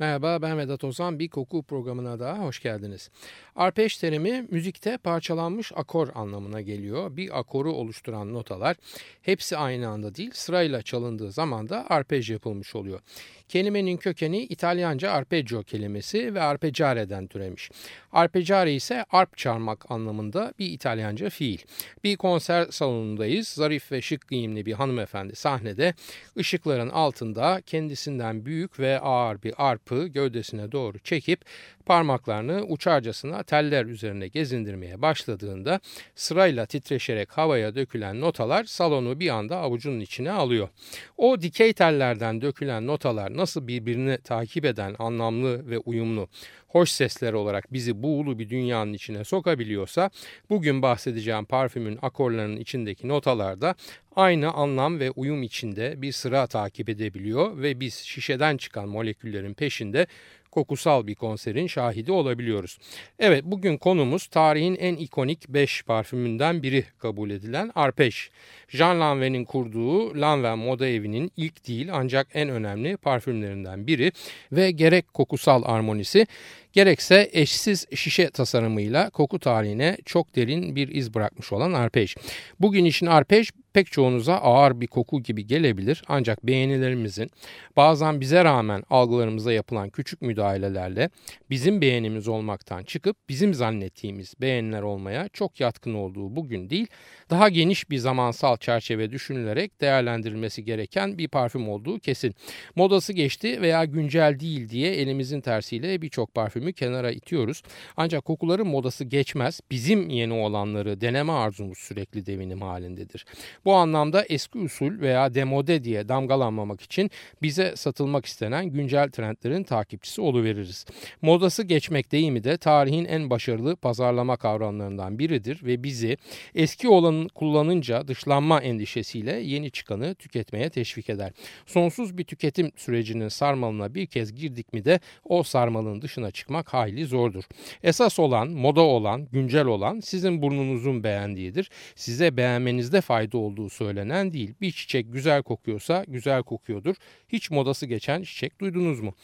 Merhaba ben Vedat Ozan. Bir koku programına daha hoş geldiniz. Arpej terimi müzikte parçalanmış akor anlamına geliyor. Bir akoru oluşturan notalar hepsi aynı anda değil sırayla çalındığı zaman da arpej yapılmış oluyor. Kelimenin kökeni İtalyanca arpeggio kelimesi ve arpeggiare'den türemiş. Arpeggiare ise arp çarmak anlamında bir İtalyanca fiil. Bir konser salonundayız. Zarif ve şık giyimli bir hanımefendi sahnede ışıkların altında kendisinden büyük ve ağır bir arpı gövdesine doğru çekip parmaklarını uçarcasına teller üzerine gezindirmeye başladığında sırayla titreşerek havaya dökülen notalar salonu bir anda avucunun içine alıyor. O dikey tellerden dökülen notalar nasıl birbirini takip eden anlamlı ve uyumlu hoş sesler olarak bizi buğulu bir dünyanın içine sokabiliyorsa bugün bahsedeceğim parfümün akorlarının içindeki notalarda aynı anlam ve uyum içinde bir sıra takip edebiliyor ve biz şişeden çıkan moleküllerin peşinde kokusal bir konserin şahidi olabiliyoruz. Evet bugün konumuz tarihin en ikonik 5 parfümünden biri kabul edilen Arpej. Jean Lanvin'in kurduğu Lanvin Moda Evi'nin ilk değil ancak en önemli parfümlerinden biri ve gerek kokusal armonisi gerekse eşsiz şişe tasarımıyla koku tarihine çok derin bir iz bırakmış olan arpej. Bugün için arpej pek çoğunuza ağır bir koku gibi gelebilir ancak beğenilerimizin bazen bize rağmen algılarımıza yapılan küçük müdahalelerle bizim beğenimiz olmaktan çıkıp bizim zannettiğimiz beğeniler olmaya çok yatkın olduğu bugün değil daha geniş bir zamansal çerçeve düşünülerek değerlendirilmesi gereken bir parfüm olduğu kesin. Modası geçti veya güncel değil diye elimizin tersiyle birçok parfümü kenara itiyoruz. Ancak kokuların modası geçmez. Bizim yeni olanları deneme arzumuz sürekli devinim halindedir. Bu anlamda eski usul veya demode diye damgalanmamak için bize satılmak istenen güncel trendlerin takipçisi oluveririz. Modası geçmek deyimi de tarihin en başarılı pazarlama kavramlarından biridir ve bizi eski olanın kullanınca dışlanma endişesiyle yeni çıkanı tüketmeye teşvik eder. Sonsuz bir tüketim sürecinin sarmalına bir kez girdik mi de o sarmalın dışına çıkmak hayli zordur. Esas olan, moda olan, güncel olan sizin burnunuzun beğendiğidir. Size beğenmenizde fayda olduğu söylenen değil. Bir çiçek güzel kokuyorsa güzel kokuyordur. Hiç modası geçen çiçek duydunuz mu?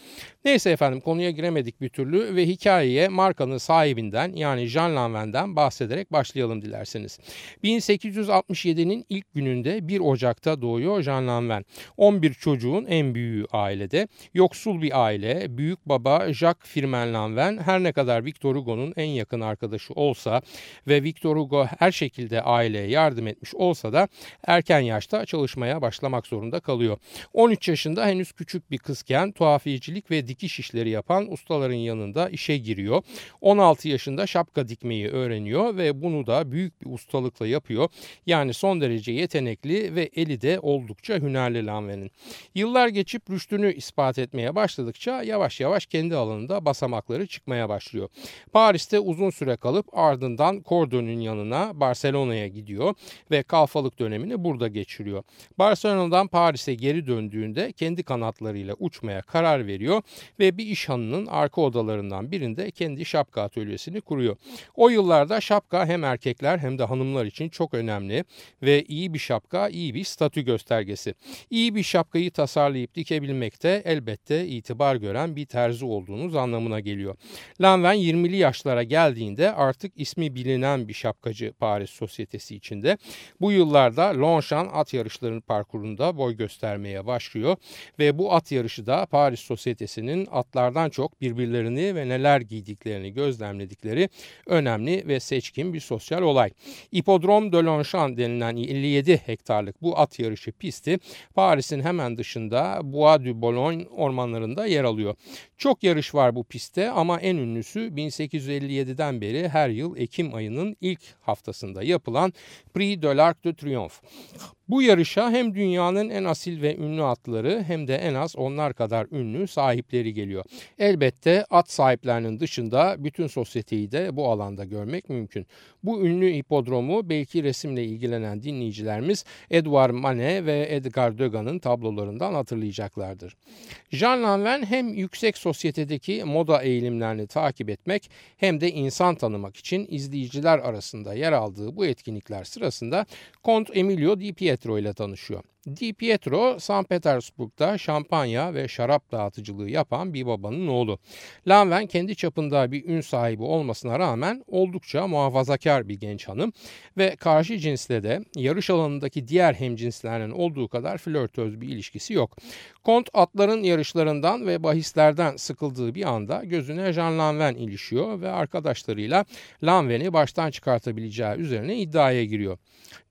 Neyse efendim konuya giremedik bir türlü ve hikayeye markanın sahibinden yani Jean Lanvin'den bahsederek başlayalım dilerseniz. 1867'nin ilk gününde 1 Ocak'ta doğuyor Jean Lanvin. 11 çocuğun en büyüğü ailede. Yoksul bir aile. Büyük baba Jacques Firmin Lanvin her ne kadar Victor Hugo'nun en yakın arkadaşı olsa ve Victor Hugo her şekilde aileye yardım etmiş olsa da erken yaşta çalışmaya başlamak zorunda kalıyor. 13 yaşında henüz küçük bir kızken tuhafiyecilik ve dikiş işleri yapan ustaların yanında işe giriyor. 16 yaşında şapka dikmeyi öğreniyor ve bunu da büyük bir ustalıkla yapıyor. Yani son derece yetenekli ve eli de oldukça hünerli Lanvin'in. Yıllar geçip rüştünü ispat etmeye başladıkça yavaş yavaş kendi alanında basamakları çıkmaya başlıyor. Paris'te uzun süre kalıp ardından Cordon'un yanına Barcelona'ya gidiyor ve kalfalık dönemini burada geçiriyor. Barcelona'dan Paris'e geri döndüğünde kendi kanatlarıyla uçmaya karar veriyor ve bir iş hanının arka odalarından birinde kendi şapka atölyesini kuruyor. O yıllarda şapka hem erkekler hem de hanımlar için çok önemli ve iyi bir şapka iyi bir statü göstergesi. İyi bir şapkayı tasarlayıp dikebilmekte elbette itibar gören bir terzi olduğunuz anlamına geliyor. Lanvin 20'li yaşlara geldiğinde artık ismi bilinen bir şapkacı Paris sosyetesi içinde. Bu yıllarda Longchamp at yarışlarının parkurunda boy göstermeye başlıyor ve bu at yarışı da Paris sosyetesinin atlardan çok birbirlerini ve neler giydiklerini gözlemledikleri önemli ve seçkin bir sosyal olay. İpodrom de Longchamp denilen 57 hektarlık bu at yarışı pisti Paris'in hemen dışında Bois du Boulogne ormanlarında yer alıyor. Çok yarış var bu pistte ama en ünlüsü 1857'den beri her yıl Ekim ayının ilk haftasında yapılan Prix de l'Arc de Triomphe. auf. Bu yarışa hem dünyanın en asil ve ünlü atları hem de en az onlar kadar ünlü sahipleri geliyor. Elbette at sahiplerinin dışında bütün sosyeteyi de bu alanda görmek mümkün. Bu ünlü hipodromu belki resimle ilgilenen dinleyicilerimiz Edouard Manet ve Edgar Degas'ın tablolarından hatırlayacaklardır. Jean Lanvin hem yüksek sosyetedeki moda eğilimlerini takip etmek hem de insan tanımak için izleyiciler arasında yer aldığı bu etkinlikler sırasında Kont Emilio Di Pietro ile tanışıyor. Di Pietro, St. Petersburg'da şampanya ve şarap dağıtıcılığı yapan bir babanın oğlu. Lanven kendi çapında bir ün sahibi olmasına rağmen oldukça muhafazakar bir genç hanım ve karşı cinsle de yarış alanındaki diğer hemcinslerinin olduğu kadar flörtöz bir ilişkisi yok. Kont atların yarışlarından ve bahislerden sıkıldığı bir anda gözüne Jean Lanven ilişiyor ve arkadaşlarıyla Lanven'i baştan çıkartabileceği üzerine iddiaya giriyor.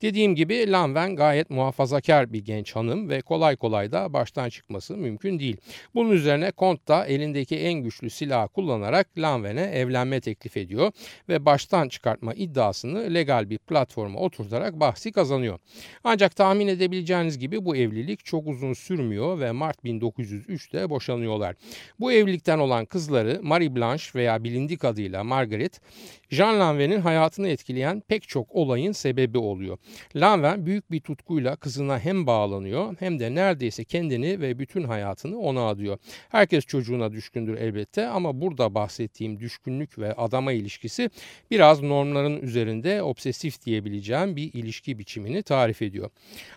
Dediğim gibi Lanven gayet muhafazakar bir genç hanım ve kolay kolay da baştan çıkması mümkün değil. Bunun üzerine Kont da elindeki en güçlü silahı kullanarak Lanven'e evlenme teklif ediyor ve baştan çıkartma iddiasını legal bir platforma oturtarak bahsi kazanıyor. Ancak tahmin edebileceğiniz gibi bu evlilik çok uzun sürmüyor ve Mart 1903'te boşanıyorlar. Bu evlilikten olan kızları Marie Blanche veya bilindik adıyla Margaret, Jean Lanvin'in hayatını etkileyen pek çok olayın sebebi oluyor. Lanvin büyük bir tutkuyla kızına hem bağlanıyor hem de neredeyse kendini ve bütün hayatını ona adıyor. Herkes çocuğuna düşkündür elbette ama burada bahsettiğim düşkünlük ve adama ilişkisi biraz normların üzerinde obsesif diyebileceğim bir ilişki biçimini tarif ediyor.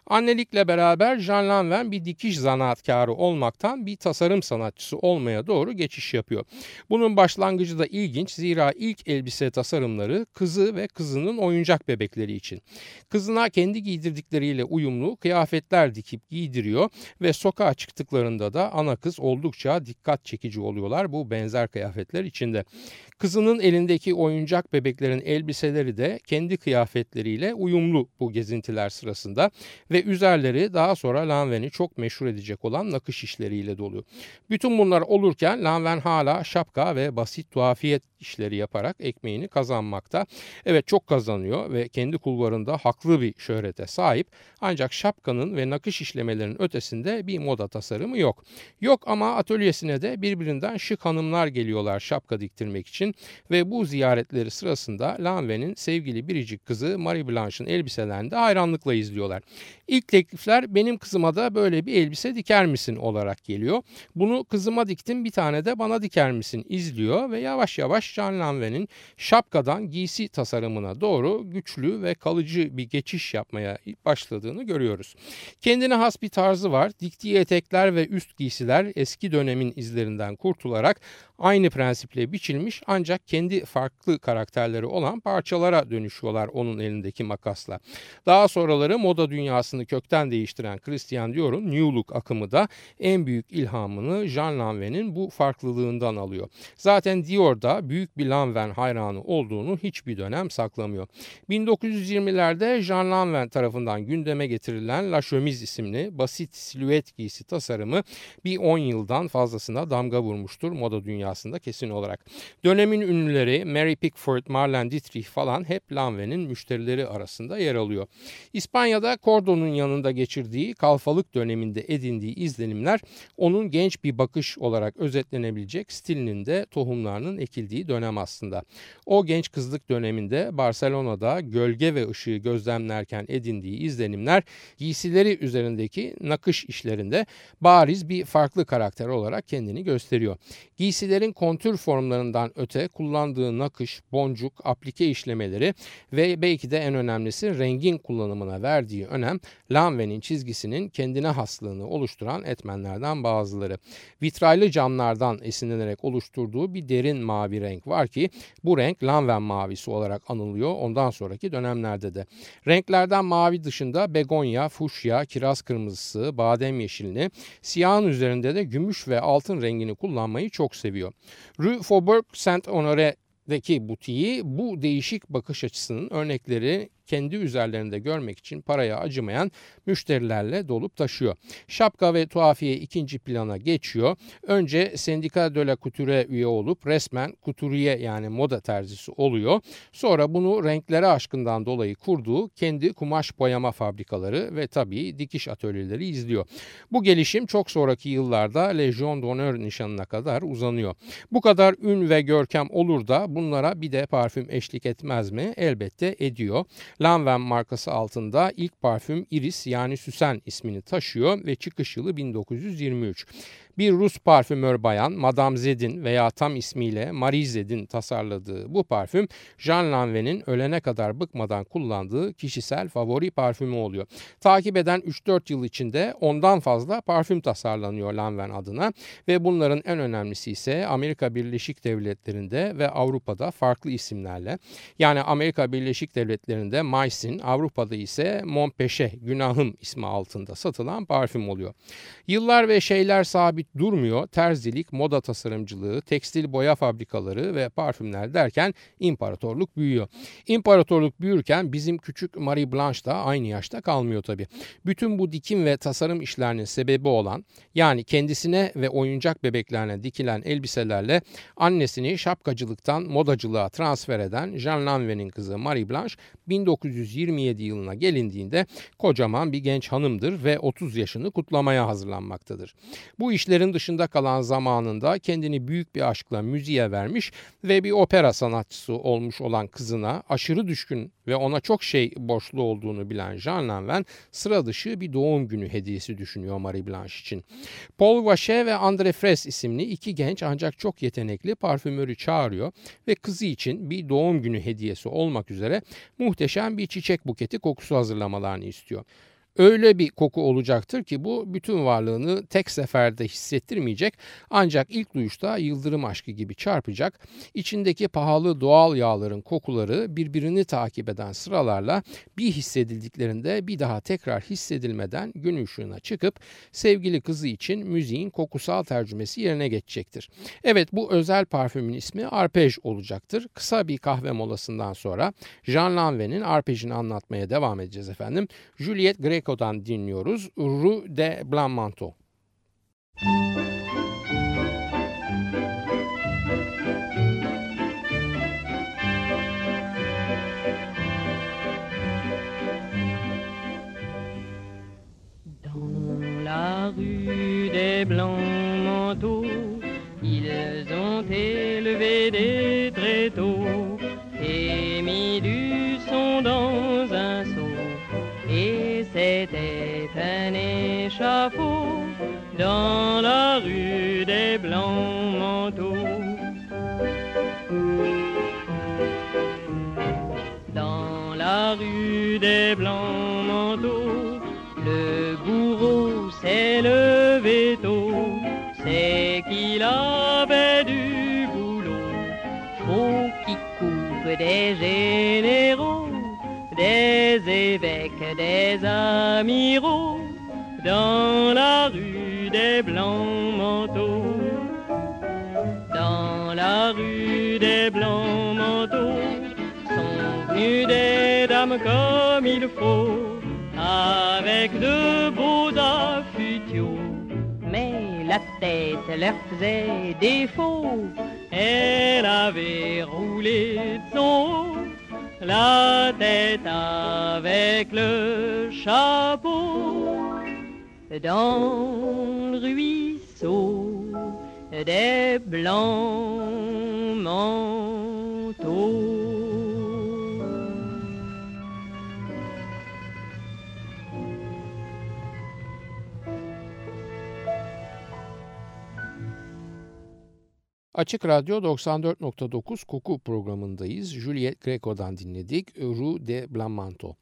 Annelikle beraber Jean Lanvin bir dikiş zanaatkarı olmaktan bir tasarım sanatçısı olmaya doğru geçiş yapıyor. Bunun başlangıcı da ilginç zira ilk elbise tasarımları kızı ve kızının oyuncak bebekleri için. Kızına kendi giydirdikleriyle uyumlu kıyafetler dikip giydiriyor ve sokağa çıktıklarında da ana kız oldukça dikkat çekici oluyorlar bu benzer kıyafetler içinde. Kızının elindeki oyuncak bebeklerin elbiseleri de kendi kıyafetleriyle uyumlu bu gezintiler sırasında ve üzerleri daha sonra Lanven'i çok meşhur edecek olan nakış işleriyle doluyor. Bütün bunlar olurken Lanven hala şapka ve basit tuhafiyet işleri yaparak ekmeğini kazanmakta. Evet çok kazanıyor ve kendi kulvarında haklı bir şöhrete sahip ancak şapkanın ve nakış işlemelerinin ötesinde bir moda tasarımı yok. Yok ama atölyesine de birbirinden şık hanımlar geliyorlar şapka diktirmek için ve bu ziyaretleri sırasında Lanve'nin sevgili biricik kızı Marie Blanche'ın elbiselerini de hayranlıkla izliyorlar. İlk teklifler benim kızıma da böyle bir elbise diker misin olarak geliyor. Bunu kızıma diktim bir tane de bana diker misin izliyor ve yavaş yavaş Jean Lanve'nin şapkadan giysi tasarımına doğru güçlü ve kalıcı bir geçiş yapmaya başladığını görüyoruz. Kendine has bir tarzı var. Diktiği etekler ve üst giysiler eski dönemin izlerinden kurtularak aynı prensiple biçilmiş ancak kendi farklı karakterleri olan parçalara dönüşüyorlar onun elindeki makasla. Daha sonraları moda dünyasını kökten değiştiren Christian Dior'un New Look akımı da en büyük ilhamını Jean Lanvin'in bu farklılığından alıyor. Zaten Dior da büyük bir Lanvin hayranı olduğunu hiçbir dönem saklamıyor. 1920'lerde Jean Lanvin tarafından gündeme getirilen La Chemise isimli basit silüet giysi tasarımı bir 10 yıldan fazlasına damga vurmuştur moda dünyasında kesin olarak. Dönemin ünlüleri Mary Pickford, Marlene Dietrich falan hep Lanvin'in müşterileri arasında yer alıyor. İspanya'da Cordo'nun yanında geçirdiği kalfalık döneminde edindiği izlenimler onun genç bir bakış olarak özetlenebilecek stilinin de tohumlarının ekildiği dönem aslında. O genç kızlık döneminde Barcelona'da gölge ve ışığı gözlemlerken edindiği izlenimler giysileri üzerindeki nakış işlerinde bariz bir farklı karakter olarak kendini gösteriyor. Giysilerin kontür formlarından öte kullandığı nakış, boncuk, aplike işlemeleri ve belki de en önemlisi rengin kullanımına verdiği önem Lanvin'in çizgisinin kendine haslığını oluşturan etmenlerden bazıları. Vitraylı camlardan esinlenerek oluşturduğu bir derin mavi renk var ki bu renk Lanvin mavisi olarak anılıyor ondan sonraki dönemlerde de. Renklerden mavi dışında begonya, fuşya, kiraz kırmızısı, badem yeşilini, siyahın üzerinde de gümüş ve altın rengini kullanmayı çok seviyor. Rue Faubourg Saint-Honoré'deki butiği bu değişik bakış açısının örnekleri kendi üzerlerinde görmek için paraya acımayan müşterilerle dolup taşıyor. Şapka ve tuhafiye ikinci plana geçiyor. Önce Sendika de la Couture üye olup resmen kuturiye yani moda terzisi oluyor. Sonra bunu renklere aşkından dolayı kurduğu kendi kumaş boyama fabrikaları ve tabii dikiş atölyeleri izliyor. Bu gelişim çok sonraki yıllarda Legion d'Honneur nişanına kadar uzanıyor. Bu kadar ün ve görkem olur da bunlara bir de parfüm eşlik etmez mi? Elbette ediyor. Lanvin markası altında ilk parfüm Iris yani Süsen ismini taşıyor ve çıkış yılı 1923. Bir Rus parfümör bayan Madame Zed'in veya tam ismiyle Marie Zed'in tasarladığı bu parfüm Jean Lanvin'in ölene kadar bıkmadan kullandığı kişisel favori parfümü oluyor. Takip eden 3-4 yıl içinde ondan fazla parfüm tasarlanıyor Lanvin adına ve bunların en önemlisi ise Amerika Birleşik Devletleri'nde ve Avrupa'da farklı isimlerle. Yani Amerika Birleşik Devletleri'nde Maisin, Avrupa'da ise Monpeche, Günahım ismi altında satılan parfüm oluyor. Yıllar ve şeyler sabit durmuyor. Terzilik, moda tasarımcılığı, tekstil boya fabrikaları ve parfümler derken imparatorluk büyüyor. İmparatorluk büyürken bizim küçük Marie Blanche da aynı yaşta kalmıyor tabii. Bütün bu dikim ve tasarım işlerinin sebebi olan yani kendisine ve oyuncak bebeklerine dikilen elbiselerle annesini şapkacılıktan modacılığa transfer eden Jean Lanvin'in kızı Marie Blanche 1927 yılına gelindiğinde kocaman bir genç hanımdır ve 30 yaşını kutlamaya hazırlanmaktadır. Bu işlerin dışında kalan zamanında kendini büyük bir aşkla müziğe vermiş ve bir opera sanatçısı olmuş olan kızına aşırı düşkün ve ona çok şey borçlu olduğunu bilen Jean Lanvin sıra dışı bir doğum günü hediyesi düşünüyor Marie Blanche için. Paul Vacher ve André Fres isimli iki genç ancak çok yetenekli parfümörü çağırıyor ve kızı için bir doğum günü hediyesi olmak üzere muhteşem bir çiçek buketi kokusu hazırlamalarını istiyor. Öyle bir koku olacaktır ki bu bütün varlığını tek seferde hissettirmeyecek ancak ilk duyuşta yıldırım aşkı gibi çarpacak. İçindeki pahalı doğal yağların kokuları birbirini takip eden sıralarla bir hissedildiklerinde bir daha tekrar hissedilmeden gün ışığına çıkıp sevgili kızı için müziğin kokusal tercümesi yerine geçecektir. Evet bu özel parfümün ismi Arpej olacaktır. Kısa bir kahve molasından sonra Jean Lanvin'in Arpej'ini anlatmaya devam edeceğiz efendim. Juliette Greco Mexico'dan dinliyoruz. Rue de Blanc Dans la rue des Blancs des blancs manteaux, le bourreau s'est levé tôt, c'est qu'il avait du boulot. Faut qu'il coupe des généraux des évêques, des amiraux, dans la rue des blancs manteaux. Dans la rue des blancs comme il faut, avec de beaux affutiaux. Mais la tête leur faisait défaut, elle avait roulé de son la tête avec le chapeau dans le ruisseau des blancs manteaux. Açık Radyo 94.9 Koku programındayız. Juliet Greco'dan dinledik. Rue de Blamanto.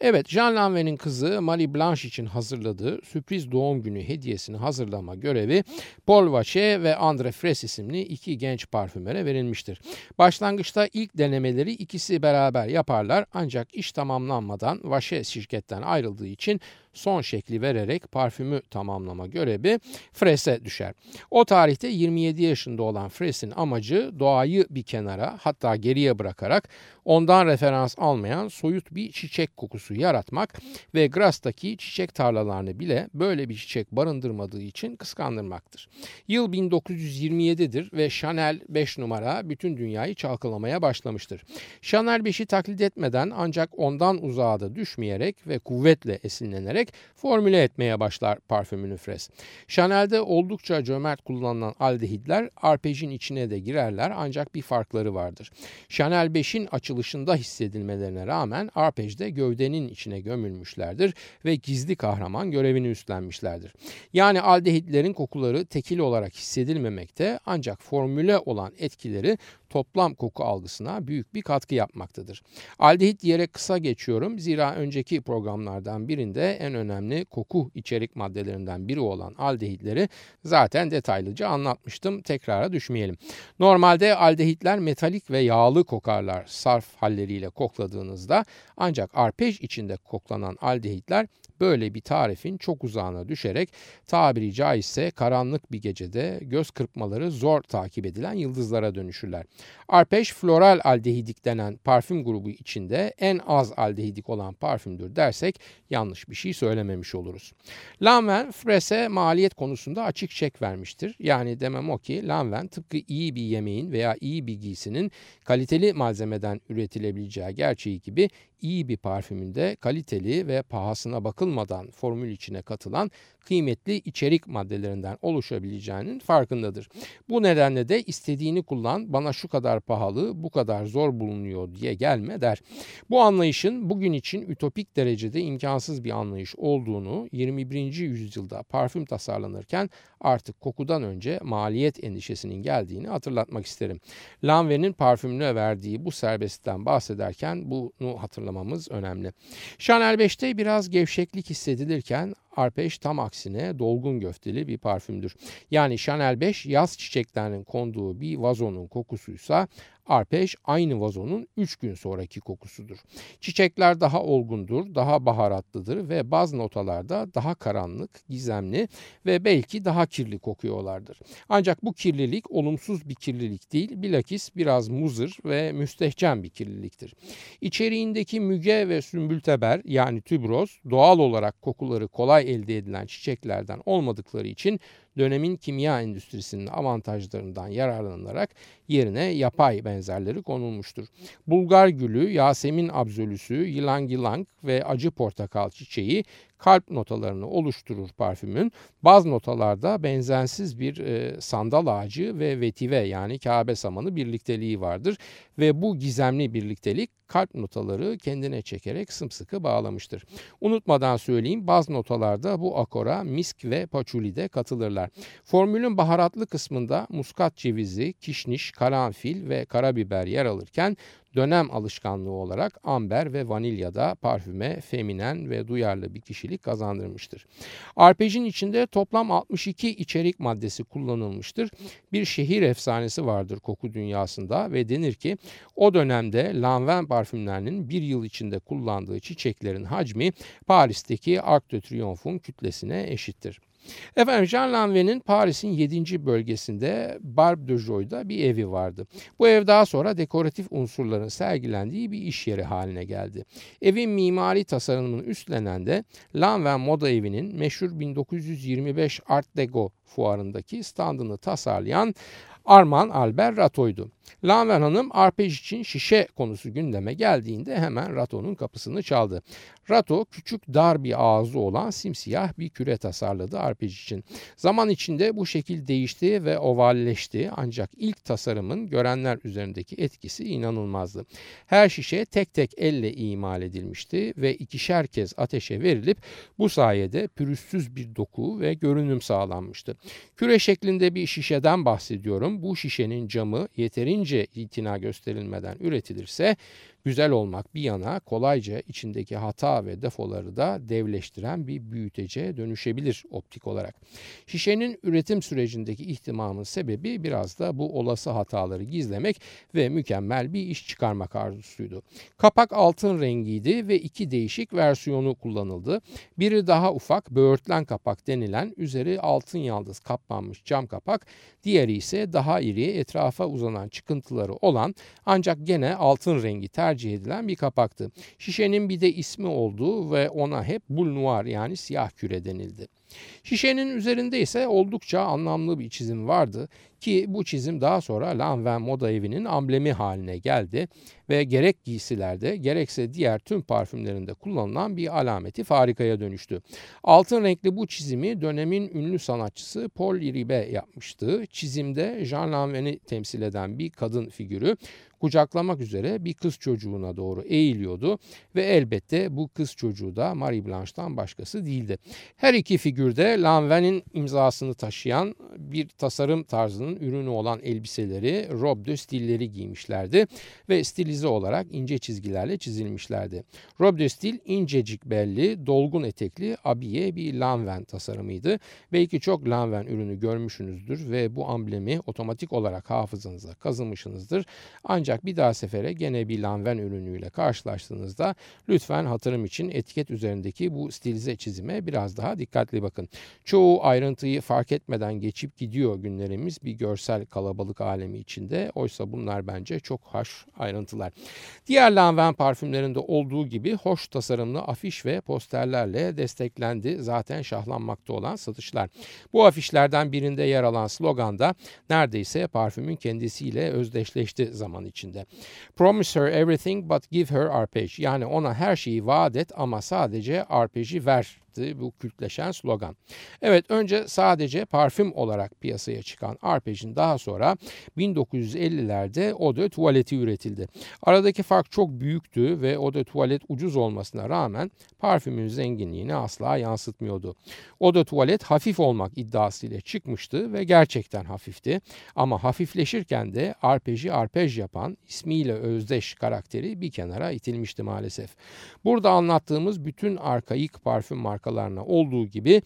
Evet, Jean Lanvin'in kızı Marie Blanche için hazırladığı sürpriz doğum günü hediyesini hazırlama görevi Paul Vacher ve André Fres isimli iki genç parfümere verilmiştir. Başlangıçta ilk denemeleri ikisi beraber yaparlar ancak iş tamamlanmadan Vacher şirketten ayrıldığı için son şekli vererek parfümü tamamlama görevi Fres'e düşer. O tarihte 27 yaşında olan Fres'in amacı doğayı bir kenara hatta geriye bırakarak ondan referans almayan soyut bir çiçek kokusu yaratmak ve Gras'taki çiçek tarlalarını bile böyle bir çiçek barındırmadığı için kıskandırmaktır. Yıl 1927'dir ve Chanel 5 numara bütün dünyayı çalkalamaya başlamıştır. Chanel 5'i taklit etmeden ancak ondan uzağa da düşmeyerek ve kuvvetle esinlenerek dökerek formüle etmeye başlar parfümünü Fres. Chanel'de oldukça cömert kullanılan aldehidler arpejin içine de girerler ancak bir farkları vardır. Chanel 5'in açılışında hissedilmelerine rağmen arpejde gövdenin içine gömülmüşlerdir ve gizli kahraman görevini üstlenmişlerdir. Yani aldehidlerin kokuları tekil olarak hissedilmemekte ancak formüle olan etkileri toplam koku algısına büyük bir katkı yapmaktadır. Aldehit diyerek kısa geçiyorum zira önceki programlardan birinde en önemli koku içerik maddelerinden biri olan aldehitleri zaten detaylıca anlatmıştım. Tekrara düşmeyelim. Normalde aldehitler metalik ve yağlı kokarlar sarf halleriyle kokladığınızda ancak arpej içinde koklanan aldehitler böyle bir tarifin çok uzağına düşerek tabiri caizse karanlık bir gecede göz kırpmaları zor takip edilen yıldızlara dönüşürler. Arpej floral aldehidik denen parfüm grubu içinde en az aldehidik olan parfümdür dersek yanlış bir şey söylememiş oluruz. Lanvin Frese maliyet konusunda açık çek vermiştir. Yani demem o ki Lanvin tıpkı iyi bir yemeğin veya iyi bir giysinin kaliteli malzemeden üretilebileceği gerçeği gibi iyi bir parfümünde kaliteli ve pahasına bakılmadan formül içine katılan kıymetli içerik maddelerinden oluşabileceğinin farkındadır. Bu nedenle de istediğini kullan bana şu kadar pahalı bu kadar zor bulunuyor diye gelme der. Bu anlayışın bugün için ütopik derecede imkansız bir anlayış olduğunu 21. yüzyılda parfüm tasarlanırken artık kokudan önce maliyet endişesinin geldiğini hatırlatmak isterim. Lanvin'in parfümüne verdiği bu serbestten bahsederken bunu hatırlamamız önemli. Chanel 5'te biraz gevşeklik hissedilirken Arpej tam aksine dolgun göfteli bir parfümdür. Yani Chanel 5 yaz çiçeklerinin konduğu bir vazonun kokusuysa Arpej aynı vazonun 3 gün sonraki kokusudur. Çiçekler daha olgundur, daha baharatlıdır ve bazı notalarda daha karanlık, gizemli ve belki daha kirli kokuyorlardır. Ancak bu kirlilik olumsuz bir kirlilik değil, bilakis biraz muzır ve müstehcen bir kirliliktir. İçeriğindeki müge ve sümbülteber yani tübroz doğal olarak kokuları kolay elde edilen çiçeklerden olmadıkları için dönemin kimya endüstrisinin avantajlarından yararlanarak yerine yapay benzerleri konulmuştur. Bulgar gülü, Yasemin absolüsü, yılang yılang ve acı portakal çiçeği kalp notalarını oluşturur parfümün. Bazı notalarda benzersiz bir e, sandal ağacı ve vetive yani Kabe samanı birlikteliği vardır ve bu gizemli birliktelik kalp notaları kendine çekerek sımsıkı bağlamıştır. Unutmadan söyleyeyim bazı notalarda bu akora misk ve paçuli de katılırlar. Formülün baharatlı kısmında muskat cevizi, kişniş, karanfil ve karabiber yer alırken dönem alışkanlığı olarak amber ve vanilyada parfüme feminen ve duyarlı bir kişilik kazandırmıştır. Arpejin içinde toplam 62 içerik maddesi kullanılmıştır. Bir şehir efsanesi vardır koku dünyasında ve denir ki o dönemde Lanvin parfümlerinin bir yıl içinde kullandığı çiçeklerin hacmi Paris'teki Arc de Triomphe'un kütlesine eşittir. Efendim Jean Lanvin'in Paris'in 7. bölgesinde Barbe de Joy'da bir evi vardı. Bu ev daha sonra dekoratif unsurların sergilendiği bir iş yeri haline geldi. Evin mimari tasarımını üstlenen de Lanvin Moda Evi'nin meşhur 1925 Art Deco fuarındaki standını tasarlayan Arman Albert Rato'ydu. Lanver Hanım arpej için şişe konusu gündeme geldiğinde hemen Rato'nun kapısını çaldı. Rato küçük dar bir ağzı olan simsiyah bir küre tasarladı arpej için. Zaman içinde bu şekil değişti ve ovalleşti ancak ilk tasarımın görenler üzerindeki etkisi inanılmazdı. Her şişe tek tek elle imal edilmişti ve ikişer kez ateşe verilip bu sayede pürüzsüz bir doku ve görünüm sağlanmıştı. Küre şeklinde bir şişeden bahsediyorum. Bu şişenin camı yeterince itina gösterilmeden üretilirse güzel olmak bir yana kolayca içindeki hata ve defoları da devleştiren bir büyütece dönüşebilir optik olarak. Şişenin üretim sürecindeki ihtimamın sebebi biraz da bu olası hataları gizlemek ve mükemmel bir iş çıkarmak arzusuydu. Kapak altın rengiydi ve iki değişik versiyonu kullanıldı. Biri daha ufak böğürtlen kapak denilen üzeri altın yaldız kaplanmış cam kapak, diğeri ise daha iri etrafa uzanan çıkıntıları olan ancak gene altın rengi tercih tercih edilen bir kapaktı. Şişenin bir de ismi olduğu ve ona hep bul noir yani siyah küre denildi. Şişenin üzerinde ise oldukça anlamlı bir çizim vardı ki bu çizim daha sonra Lanvin Moda Evi'nin amblemi haline geldi ve gerek giysilerde gerekse diğer tüm parfümlerinde kullanılan bir alameti farikaya dönüştü. Altın renkli bu çizimi dönemin ünlü sanatçısı Paul Ribe yapmıştı. Çizimde Jean Lanvin'i temsil eden bir kadın figürü kucaklamak üzere bir kız çocuğuna doğru eğiliyordu ve elbette bu kız çocuğu da Marie Blanche'tan başkası değildi. Her iki figürde Lanvin'in imzasını taşıyan bir tasarım tarzının ürünü olan elbiseleri, robe de stilleri giymişlerdi ve stilize olarak ince çizgilerle çizilmişlerdi. Robe de stil incecik belli, dolgun etekli abiye bir Lanvin tasarımıydı. Belki çok Lanvin ürünü görmüşsünüzdür ve bu amblemi otomatik olarak hafızanıza kazımışsınızdır. Ancak ancak bir daha sefere gene bir Lanvin ürünüyle karşılaştığınızda lütfen hatırım için etiket üzerindeki bu stilize çizime biraz daha dikkatli bakın. Çoğu ayrıntıyı fark etmeden geçip gidiyor günlerimiz bir görsel kalabalık alemi içinde. Oysa bunlar bence çok hoş ayrıntılar. Diğer Lanvin parfümlerinde olduğu gibi hoş tasarımlı afiş ve posterlerle desteklendi zaten şahlanmakta olan satışlar. Bu afişlerden birinde yer alan sloganda neredeyse parfümün kendisiyle özdeşleşti zaman için içinde. Promise her everything but give her arpej. Yani ona her şeyi vaat et ama sadece arpeji ver yaptığı bu kültleşen slogan. Evet önce sadece parfüm olarak piyasaya çıkan Arpej'in daha sonra 1950'lerde Eau de tuvaleti üretildi. Aradaki fark çok büyüktü ve Eau de tuvalet ucuz olmasına rağmen parfümün zenginliğini asla yansıtmıyordu. Eau de tuvalet hafif olmak iddiasıyla çıkmıştı ve gerçekten hafifti. Ama hafifleşirken de arpeji arpej yapan ismiyle özdeş karakteri bir kenara itilmişti maalesef. Burada anlattığımız bütün arkaik parfüm markaları markalarına olduğu gibi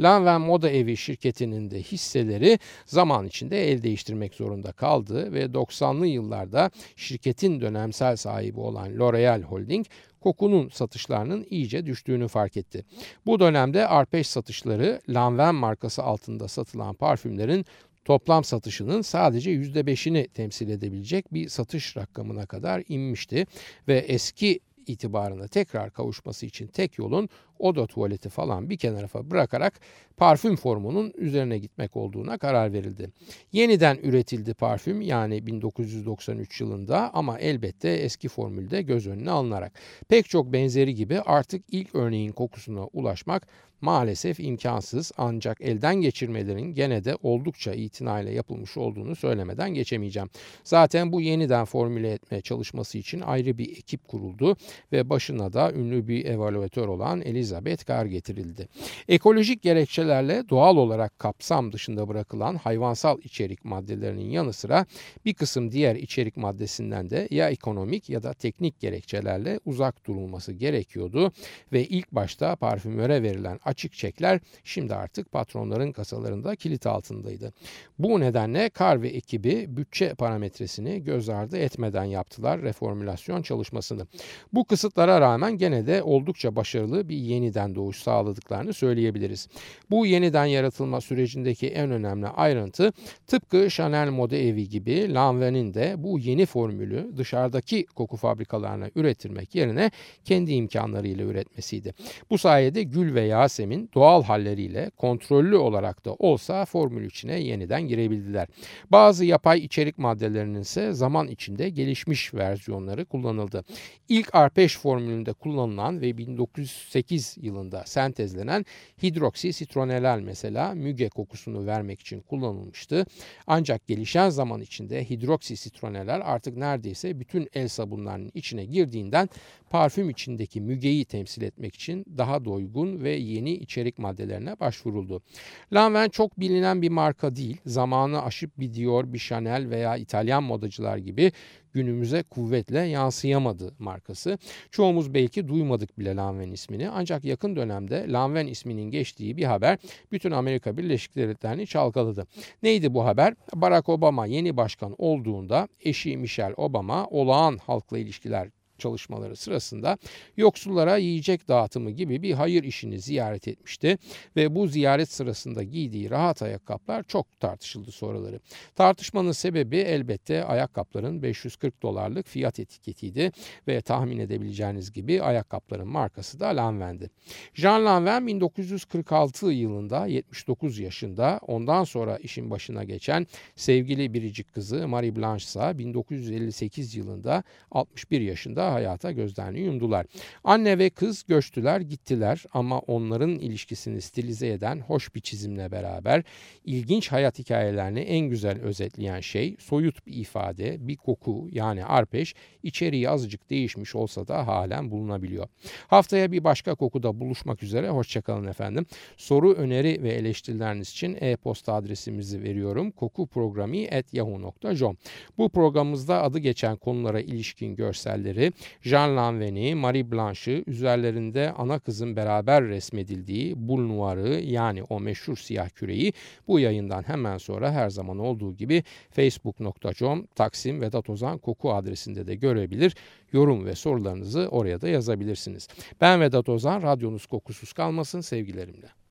Lanvin Moda Evi şirketinin de hisseleri zaman içinde el değiştirmek zorunda kaldı ve 90'lı yıllarda şirketin dönemsel sahibi olan L'Oreal Holding kokunun satışlarının iyice düştüğünü fark etti. Bu dönemde Arpeş satışları Lanvin markası altında satılan parfümlerin toplam satışının sadece %5'ini temsil edebilecek bir satış rakamına kadar inmişti ve eski itibarına tekrar kavuşması için tek yolun oda tuvaleti falan bir kenara bırakarak parfüm formunun üzerine gitmek olduğuna karar verildi. Yeniden üretildi parfüm yani 1993 yılında ama elbette eski formülde göz önüne alınarak. Pek çok benzeri gibi artık ilk örneğin kokusuna ulaşmak maalesef imkansız ancak elden geçirmelerin gene de oldukça itinayla yapılmış olduğunu söylemeden geçemeyeceğim. Zaten bu yeniden formüle etme çalışması için ayrı bir ekip kuruldu ve başına da ünlü bir evaluatör olan Elizabeth Gar getirildi. Ekolojik gerekçelerle doğal olarak kapsam dışında bırakılan hayvansal içerik maddelerinin yanı sıra bir kısım diğer içerik maddesinden de ya ekonomik ya da teknik gerekçelerle uzak durulması gerekiyordu ve ilk başta parfümöre verilen açık çekler şimdi artık patronların kasalarında kilit altındaydı. Bu nedenle Kar ve ekibi bütçe parametresini göz ardı etmeden yaptılar reformülasyon çalışmasını. Bu kısıtlara rağmen gene de oldukça başarılı bir yeniden doğuş sağladıklarını söyleyebiliriz. Bu yeniden yaratılma sürecindeki en önemli ayrıntı tıpkı Chanel Moda Evi gibi Lanvin'in de bu yeni formülü dışarıdaki koku fabrikalarına üretilmek yerine kendi imkanlarıyla üretmesiydi. Bu sayede gül ve yağ sistemin doğal halleriyle kontrollü olarak da olsa formül içine yeniden girebildiler. Bazı yapay içerik maddelerinin ise zaman içinde gelişmiş versiyonları kullanıldı. İlk arpej formülünde kullanılan ve 1908 yılında sentezlenen hidroksi sitronelal mesela müge kokusunu vermek için kullanılmıştı. Ancak gelişen zaman içinde hidroksi sitronelal artık neredeyse bütün el sabunlarının içine girdiğinden parfüm içindeki mügeyi temsil etmek için daha doygun ve yeni içerik maddelerine başvuruldu. Lanvin çok bilinen bir marka değil. Zamanı aşıp bir Dior, bir Chanel veya İtalyan modacılar gibi günümüze kuvvetle yansıyamadı markası. Çoğumuz belki duymadık bile Lanvin ismini ancak yakın dönemde Lanvin isminin geçtiği bir haber bütün Amerika Birleşik Devletleri'ni çalkaladı. Neydi bu haber? Barack Obama yeni başkan olduğunda eşi Michelle Obama olağan halkla ilişkiler çalışmaları sırasında yoksullara yiyecek dağıtımı gibi bir hayır işini ziyaret etmişti ve bu ziyaret sırasında giydiği rahat ayakkabılar çok tartışıldı sonraları. Tartışmanın sebebi elbette ayakkabıların 540 dolarlık fiyat etiketiydi ve tahmin edebileceğiniz gibi ayakkabıların markası da Lanvin'di. Jean Lanvin 1946 yılında 79 yaşında ondan sonra işin başına geçen sevgili biricik kızı Marie Blanche ise 1958 yılında 61 yaşında hayata gözlerini yumdular. Anne ve kız göçtüler gittiler ama onların ilişkisini stilize eden hoş bir çizimle beraber ilginç hayat hikayelerini en güzel özetleyen şey soyut bir ifade, bir koku yani arpeş içeriği azıcık değişmiş olsa da halen bulunabiliyor. Haftaya bir başka kokuda buluşmak üzere hoşçakalın efendim. Soru, öneri ve eleştirileriniz için e-posta adresimizi veriyorum. kokuprogrami.yahoo.com Bu programımızda adı geçen konulara ilişkin görselleri Jean Lanvin'i, Marie Blanche'ı üzerlerinde ana kızın beraber resmedildiği Bul Noir'ı yani o meşhur siyah küreyi bu yayından hemen sonra her zaman olduğu gibi facebook.com Taksim Vedat Ozan Koku adresinde de görebilir. Yorum ve sorularınızı oraya da yazabilirsiniz. Ben Vedat Ozan, radyonuz kokusuz kalmasın sevgilerimle.